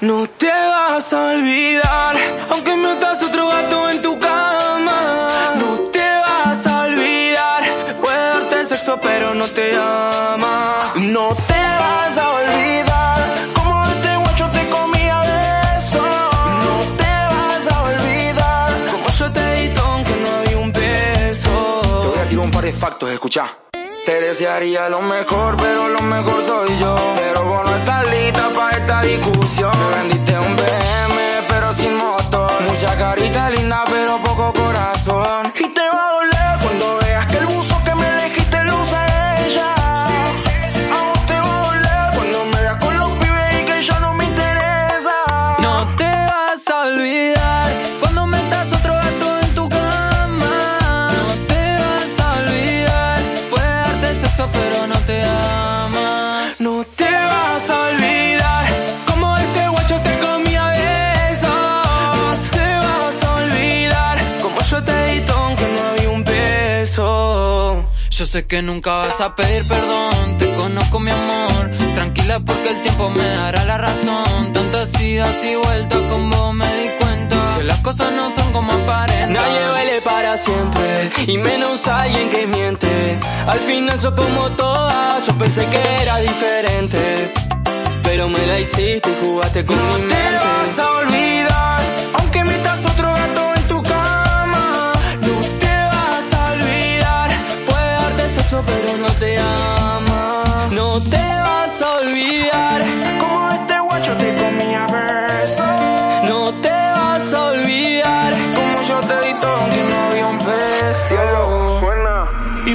No te vas a olvidar, aunque metas otro gato en tu cama. No te vas a olvidar, puede darte sexo pero no te ama. No te vas a olvidar, como este guacho te comía beso. No te vas a olvidar, como yo te di aunque no había un beso. Te voy a tirar un par de factos, escucha. Te desearía lo mejor, pero lo mejor soy yo. Pero vos no estás lista para esta discusión. Me vendiste un BM, pero sin motor. Mucha carita linda, pero poco corazón. No te vas a olvidar como este guacho te comía besos. No te vas a olvidar como yo te di aunque no había un beso. Yo sé que nunca vas a pedir perdón, te conozco mi amor. Tranquila porque el tiempo me dará la razón. Tantas idas y vueltas con vos me di cuenta que las cosas no son como aparentan. Nadie vale para siempre y menos alguien que. Al final sos como todas, yo pensé que era diferente. Pero me la hiciste y jugaste con mi mente. No te vas a olvidar,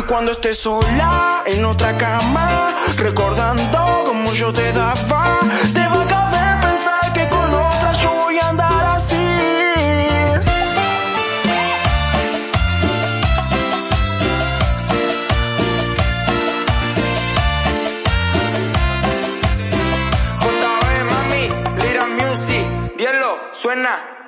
cuando estés sola en otra cama, recordando como yo te daba, te va a caber pensar que con otra yo voy a andar así. JB, mami, Little Music, Dielo, suena.